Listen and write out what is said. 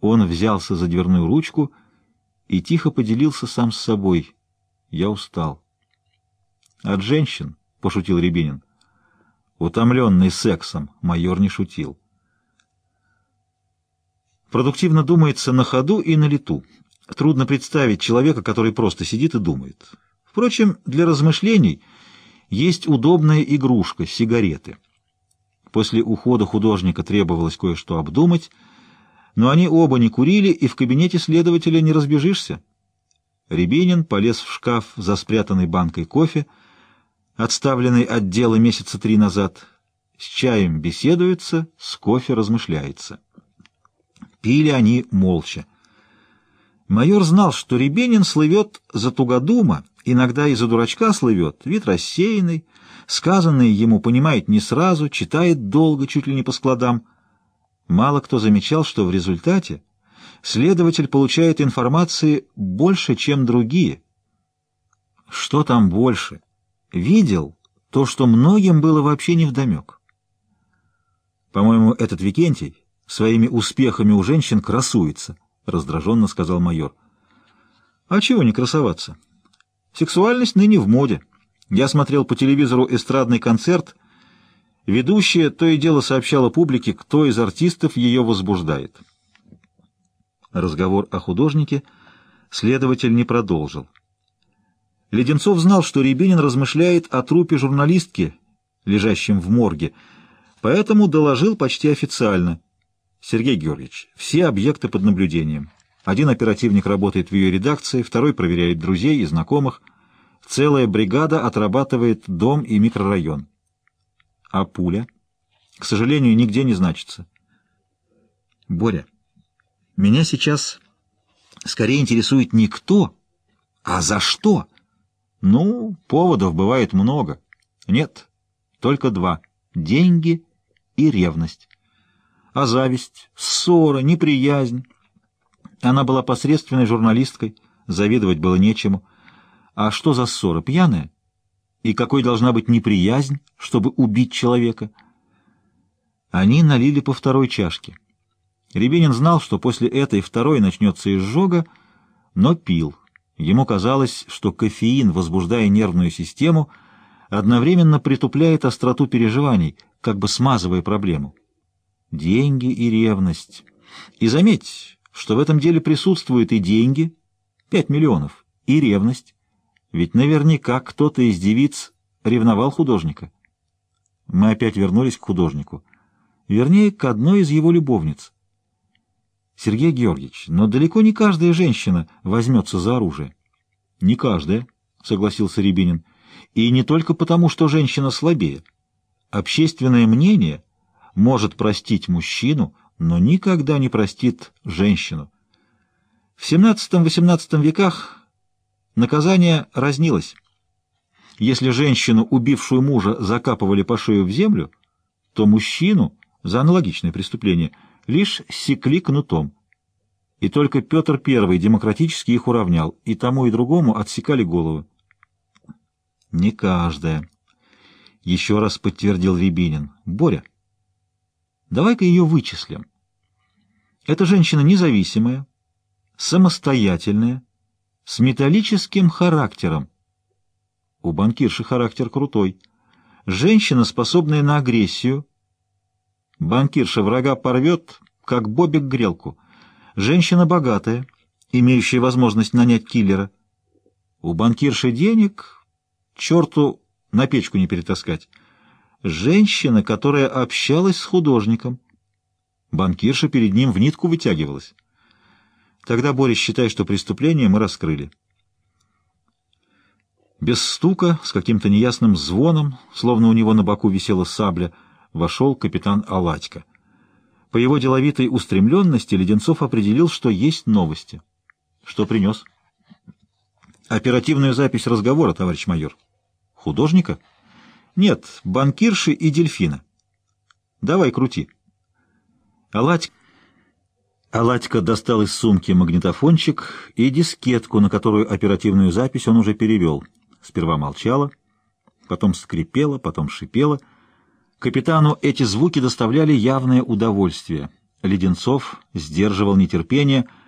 Он взялся за дверную ручку и тихо поделился сам с собой. Я устал. От женщин, — пошутил Рябинин. Утомленный сексом, майор не шутил. Продуктивно думается на ходу и на лету. Трудно представить человека, который просто сидит и думает. Впрочем, для размышлений есть удобная игрушка — сигареты. После ухода художника требовалось кое-что обдумать, но они оба не курили, и в кабинете следователя не разбежишься. Рябинин полез в шкаф за спрятанной банкой кофе, отставленной от дела месяца три назад. С чаем беседуется, с кофе размышляется. Пили они молча. Майор знал, что Рябинин слывет за тугодума, иногда и за дурачка слывет, вид рассеянный, сказанное ему понимает не сразу, читает долго, чуть ли не по складам. Мало кто замечал, что в результате следователь получает информации больше, чем другие. Что там больше? Видел то, что многим было вообще невдомек. По-моему, этот Викентий своими успехами у женщин красуется, — раздраженно сказал майор. А чего не красоваться? Сексуальность ныне в моде. Я смотрел по телевизору эстрадный концерт. Ведущая то и дело сообщала публике, кто из артистов ее возбуждает. Разговор о художнике следователь не продолжил. Леденцов знал, что Рябинин размышляет о трупе журналистки, лежащем в морге, поэтому доложил почти официально — Сергей Георгиевич, все объекты под наблюдением. Один оперативник работает в ее редакции, второй проверяет друзей и знакомых. Целая бригада отрабатывает дом и микрорайон. А пуля? К сожалению, нигде не значится. Боря, меня сейчас скорее интересует не кто, а за что. Ну, поводов бывает много. Нет, только два — деньги и ревность а зависть, ссора, неприязнь. Она была посредственной журналисткой, завидовать было нечему. А что за ссора? Пьяная? И какой должна быть неприязнь, чтобы убить человека? Они налили по второй чашке. Рябинин знал, что после этой второй начнется изжога, но пил. Ему казалось, что кофеин, возбуждая нервную систему, одновременно притупляет остроту переживаний, как бы смазывая проблему деньги и ревность. И заметь, что в этом деле присутствуют и деньги, пять миллионов, и ревность, ведь наверняка кто-то из девиц ревновал художника. Мы опять вернулись к художнику, вернее, к одной из его любовниц. Сергей Георгиевич, но далеко не каждая женщина возьмется за оружие. Не каждая, согласился Рябинин, и не только потому, что женщина слабее. Общественное мнение — может простить мужчину, но никогда не простит женщину. В XVII-XVIII веках наказание разнилось. Если женщину, убившую мужа, закапывали по шею в землю, то мужчину за аналогичное преступление лишь секли кнутом. И только Петр I демократически их уравнял, и тому и другому отсекали головы. «Не каждая», — еще раз подтвердил Рябинин. «Боря, Давай-ка ее вычислим. Эта женщина независимая, самостоятельная, с металлическим характером. У банкирши характер крутой. Женщина, способная на агрессию. Банкирша врага порвет, как бобик грелку. Женщина богатая, имеющая возможность нанять киллера. У банкирши денег, черту на печку не перетаскать. Женщина, которая общалась с художником. Банкирша перед ним в нитку вытягивалась. Тогда, Боря, считай, что преступление мы раскрыли. Без стука, с каким-то неясным звоном, словно у него на боку висела сабля, вошел капитан Аладько. По его деловитой устремленности Леденцов определил, что есть новости. Что принес? Оперативную запись разговора, товарищ майор. Художника? Нет, банкирши и дельфина. Давай, крути. Аладь... Аладька достал из сумки магнитофончик и дискетку, на которую оперативную запись он уже перевел. Сперва молчала, потом скрипела, потом шипела. Капитану эти звуки доставляли явное удовольствие. Леденцов сдерживал нетерпение —